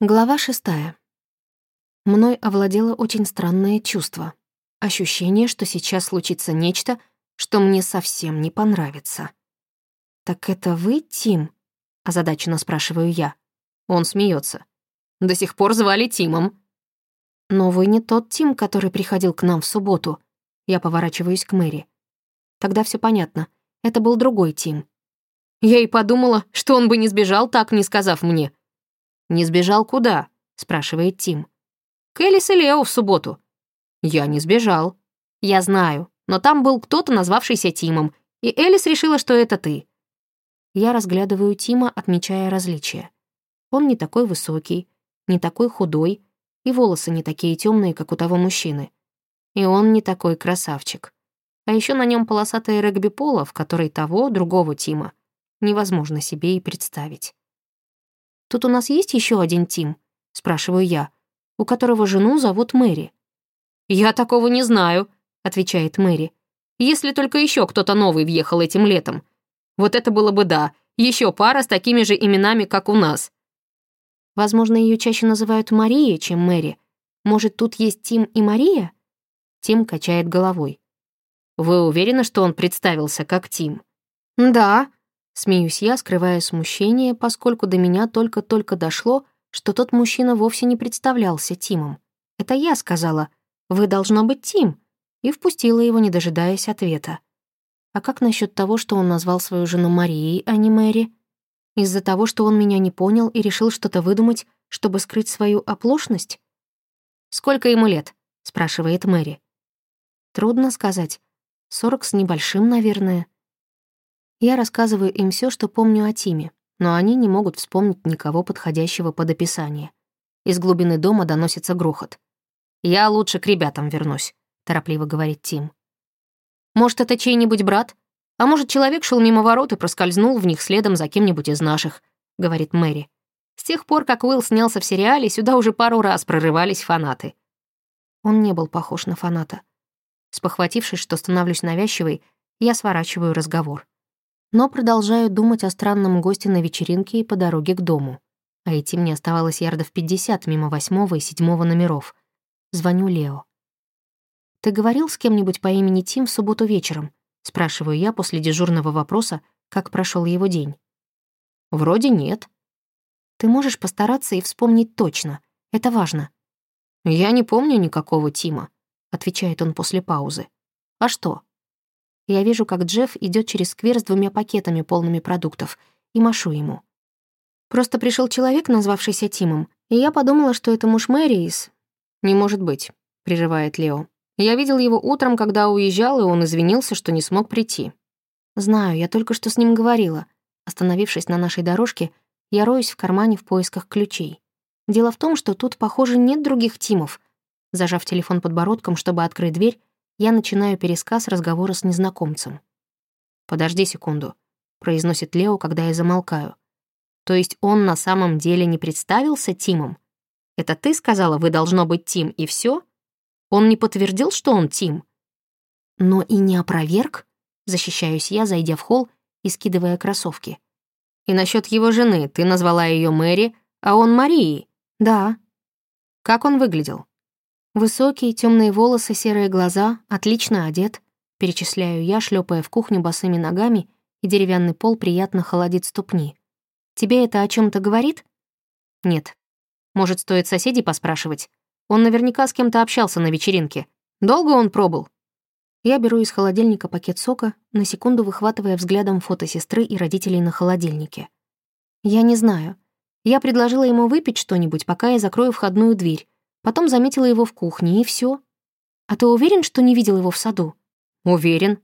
Глава шестая. Мной овладело очень странное чувство. Ощущение, что сейчас случится нечто, что мне совсем не понравится. «Так это вы, Тим?» — озадаченно спрашиваю я. Он смеется. «До сих пор звали Тимом». «Но вы не тот Тим, который приходил к нам в субботу». Я поворачиваюсь к Мэри. Тогда все понятно. Это был другой Тим. Я и подумала, что он бы не сбежал, так не сказав мне. «Не сбежал куда?» — спрашивает Тим. «К Элис и Лео в субботу». «Я не сбежал». «Я знаю, но там был кто-то, назвавшийся Тимом, и Элис решила, что это ты». Я разглядываю Тима, отмечая различия. Он не такой высокий, не такой худой, и волосы не такие темные, как у того мужчины. И он не такой красавчик. А еще на нем полосатая регби-пола, в которой того, другого Тима, невозможно себе и представить. Тут у нас есть еще один Тим?» — спрашиваю я, у которого жену зовут Мэри. «Я такого не знаю», — отвечает Мэри. «Если только еще кто-то новый въехал этим летом. Вот это было бы да, еще пара с такими же именами, как у нас». Возможно, ее чаще называют Мария, чем Мэри. Может, тут есть Тим и Мария? Тим качает головой. «Вы уверены, что он представился как Тим?» «Да», Смеюсь я, скрывая смущение, поскольку до меня только-только дошло, что тот мужчина вовсе не представлялся Тимом. Это я сказала «Вы должно быть Тим», и впустила его, не дожидаясь ответа. А как насчет того, что он назвал свою жену Марией, а не Мэри? Из-за того, что он меня не понял и решил что-то выдумать, чтобы скрыть свою оплошность? «Сколько ему лет?» — спрашивает Мэри. Трудно сказать. Сорок с небольшим, наверное. Я рассказываю им все, что помню о Тиме, но они не могут вспомнить никого подходящего под описание. Из глубины дома доносится грохот. «Я лучше к ребятам вернусь», — торопливо говорит Тим. «Может, это чей-нибудь брат? А может, человек шел мимо ворот и проскользнул в них следом за кем-нибудь из наших», — говорит Мэри. «С тех пор, как Уилл снялся в сериале, сюда уже пару раз прорывались фанаты». Он не был похож на фаната. Спохватившись, что становлюсь навязчивой, я сворачиваю разговор но продолжаю думать о странном госте на вечеринке и по дороге к дому. А идти мне оставалось ярдов 50 мимо восьмого и седьмого номеров. Звоню Лео. «Ты говорил с кем-нибудь по имени Тим в субботу вечером?» Спрашиваю я после дежурного вопроса, как прошел его день. «Вроде нет». «Ты можешь постараться и вспомнить точно. Это важно». «Я не помню никакого Тима», — отвечает он после паузы. «А что?» Я вижу, как Джефф идет через сквер с двумя пакетами, полными продуктов, и машу ему. Просто пришел человек, назвавшийся Тимом, и я подумала, что это муж Мэри из... «Не может быть», — прерывает Лео. «Я видел его утром, когда уезжал, и он извинился, что не смог прийти». «Знаю, я только что с ним говорила». Остановившись на нашей дорожке, я роюсь в кармане в поисках ключей. Дело в том, что тут, похоже, нет других Тимов. Зажав телефон подбородком, чтобы открыть дверь, я начинаю пересказ разговора с незнакомцем. «Подожди секунду», — произносит Лео, когда я замолкаю. «То есть он на самом деле не представился Тимом? Это ты сказала, вы должно быть Тим, и все? Он не подтвердил, что он Тим?» «Но и не опроверг?» — защищаюсь я, зайдя в холл и скидывая кроссовки. «И насчет его жены, ты назвала ее Мэри, а он Марией?» «Да». «Как он выглядел?» Высокие, темные волосы, серые глаза, отлично одет. Перечисляю я, шлепая в кухню босыми ногами, и деревянный пол приятно холодит ступни. Тебе это о чем то говорит? Нет. Может, стоит соседей поспрашивать? Он наверняка с кем-то общался на вечеринке. Долго он пробыл? Я беру из холодильника пакет сока, на секунду выхватывая взглядом фото сестры и родителей на холодильнике. Я не знаю. Я предложила ему выпить что-нибудь, пока я закрою входную дверь, Потом заметила его в кухне, и все. А ты уверен, что не видел его в саду? Уверен.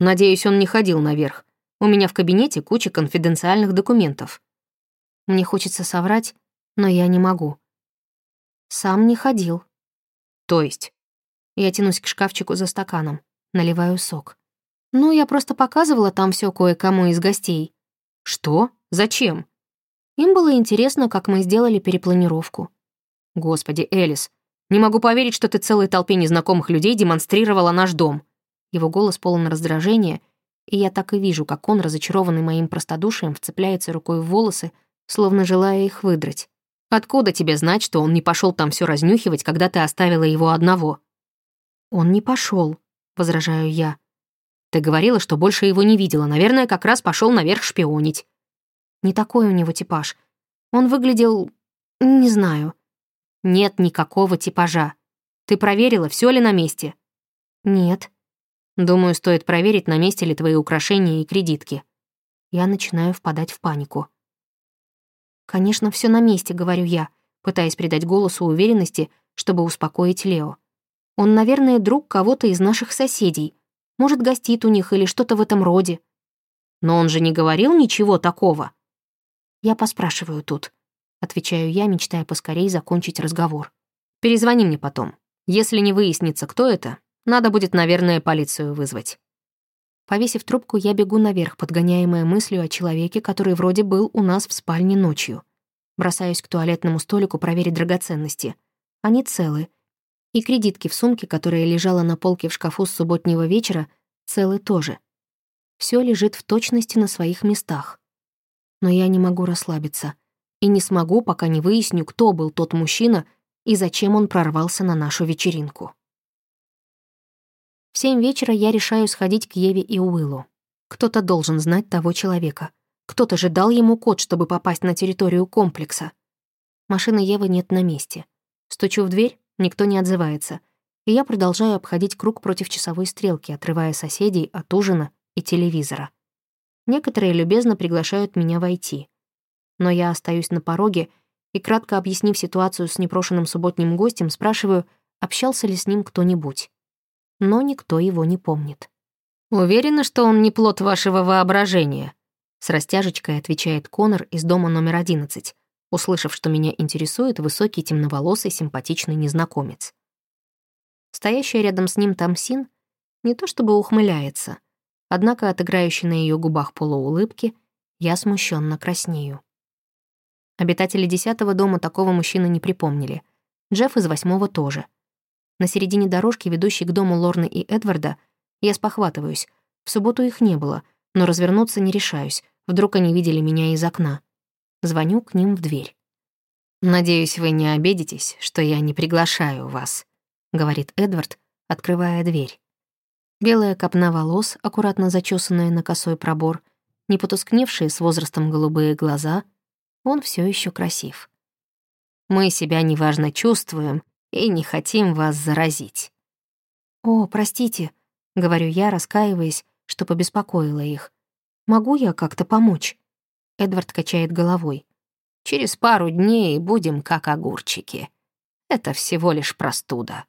Надеюсь, он не ходил наверх. У меня в кабинете куча конфиденциальных документов. Мне хочется соврать, но я не могу. Сам не ходил. То есть? Я тянусь к шкафчику за стаканом, наливаю сок. Ну, я просто показывала там все кое-кому из гостей. Что? Зачем? Им было интересно, как мы сделали перепланировку. «Господи, Элис, не могу поверить, что ты целой толпе незнакомых людей демонстрировала наш дом». Его голос полон раздражения, и я так и вижу, как он, разочарованный моим простодушием, вцепляется рукой в волосы, словно желая их выдрать. Откуда тебе знать, что он не пошел там все разнюхивать, когда ты оставила его одного? Он не пошел, возражаю я. Ты говорила, что больше его не видела. Наверное, как раз пошел наверх шпионить. Не такой у него типаж. Он выглядел... не знаю. Нет никакого типажа. Ты проверила, все ли на месте? Нет. Думаю, стоит проверить, на месте ли твои украшения и кредитки. Я начинаю впадать в панику. «Конечно, все на месте», — говорю я, пытаясь придать голосу уверенности, чтобы успокоить Лео. «Он, наверное, друг кого-то из наших соседей. Может, гостит у них или что-то в этом роде». «Но он же не говорил ничего такого». «Я поспрашиваю тут», — отвечаю я, мечтая поскорей закончить разговор. «Перезвони мне потом. Если не выяснится, кто это, надо будет, наверное, полицию вызвать». Повесив трубку, я бегу наверх, подгоняемая мыслью о человеке, который вроде был у нас в спальне ночью. Бросаюсь к туалетному столику проверить драгоценности. Они целы. И кредитки в сумке, которая лежала на полке в шкафу с субботнего вечера, целы тоже. Все лежит в точности на своих местах. Но я не могу расслабиться. И не смогу, пока не выясню, кто был тот мужчина и зачем он прорвался на нашу вечеринку. В семь вечера я решаю сходить к Еве и Уиллу. Кто-то должен знать того человека. Кто-то же дал ему код, чтобы попасть на территорию комплекса. Машины Евы нет на месте. Стучу в дверь, никто не отзывается. И я продолжаю обходить круг против часовой стрелки, отрывая соседей от ужина и телевизора. Некоторые любезно приглашают меня войти. Но я остаюсь на пороге и, кратко объяснив ситуацию с непрошенным субботним гостем, спрашиваю, общался ли с ним кто-нибудь но никто его не помнит. «Уверена, что он не плод вашего воображения?» С растяжечкой отвечает Конор из дома номер 11, услышав, что меня интересует высокий темноволосый симпатичный незнакомец. Стоящая рядом с ним Тамсин не то чтобы ухмыляется, однако от играющей на ее губах полуулыбки я смущенно краснею. Обитатели десятого дома такого мужчины не припомнили. Джефф из восьмого тоже. На середине дорожки, ведущей к дому Лорны и Эдварда, я спохватываюсь. В субботу их не было, но развернуться не решаюсь. Вдруг они видели меня из окна. Звоню к ним в дверь. «Надеюсь, вы не обидитесь, что я не приглашаю вас», — говорит Эдвард, открывая дверь. Белая копна волос, аккуратно зачесанная на косой пробор, не потускневшие с возрастом голубые глаза, он все еще красив. Мы себя неважно чувствуем и не хотим вас заразить». «О, простите», — говорю я, раскаиваясь, что побеспокоила их. «Могу я как-то помочь?» Эдвард качает головой. «Через пару дней будем как огурчики. Это всего лишь простуда.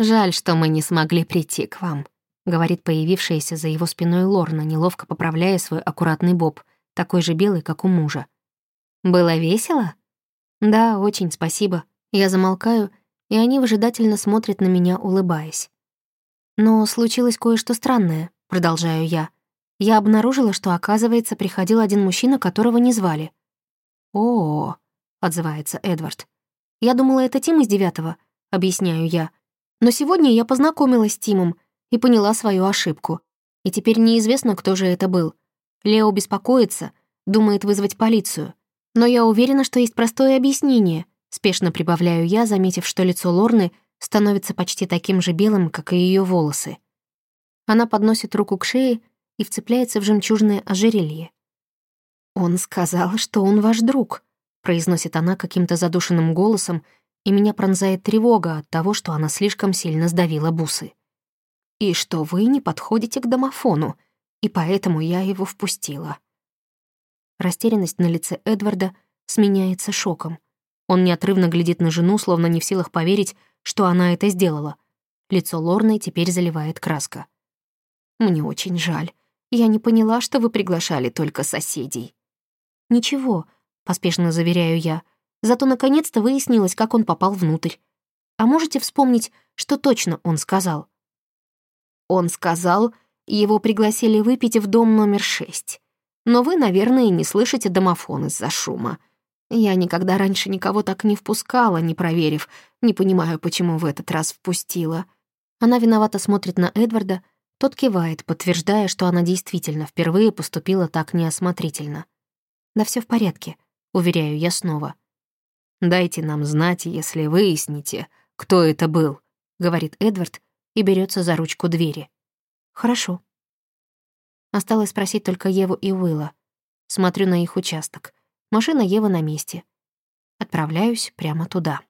Жаль, что мы не смогли прийти к вам», — говорит появившаяся за его спиной Лорна, неловко поправляя свой аккуратный боб, такой же белый, как у мужа. «Было весело?» «Да, очень, спасибо». Я замолкаю и они выжидательно смотрят на меня, улыбаясь. «Но случилось кое-что странное», — продолжаю я. Я обнаружила, что, оказывается, приходил один мужчина, которого не звали. «О-о-о», отзывается Эдвард. «Я думала, это Тим из девятого», — объясняю я. «Но сегодня я познакомилась с Тимом и поняла свою ошибку. И теперь неизвестно, кто же это был. Лео беспокоится, думает вызвать полицию. Но я уверена, что есть простое объяснение. Спешно прибавляю я, заметив, что лицо Лорны становится почти таким же белым, как и ее волосы. Она подносит руку к шее и вцепляется в жемчужное ожерелье. «Он сказал, что он ваш друг», — произносит она каким-то задушенным голосом, и меня пронзает тревога от того, что она слишком сильно сдавила бусы. «И что вы не подходите к домофону, и поэтому я его впустила». Растерянность на лице Эдварда сменяется шоком. Он неотрывно глядит на жену, словно не в силах поверить, что она это сделала. Лицо Лорны теперь заливает краска. «Мне очень жаль. Я не поняла, что вы приглашали только соседей». «Ничего», — поспешно заверяю я. «Зато наконец-то выяснилось, как он попал внутрь. А можете вспомнить, что точно он сказал?» Он сказал, его пригласили выпить в дом номер шесть. Но вы, наверное, не слышите домофон из-за шума. Я никогда раньше никого так не впускала, не проверив. Не понимаю, почему в этот раз впустила. Она виновато смотрит на Эдварда, тот кивает, подтверждая, что она действительно впервые поступила так неосмотрительно. «Да все в порядке», — уверяю я снова. «Дайте нам знать, если выясните, кто это был», — говорит Эдвард и берется за ручку двери. «Хорошо». Осталось спросить только Еву и Уилла. Смотрю на их участок. Машина Евы на месте. Отправляюсь прямо туда.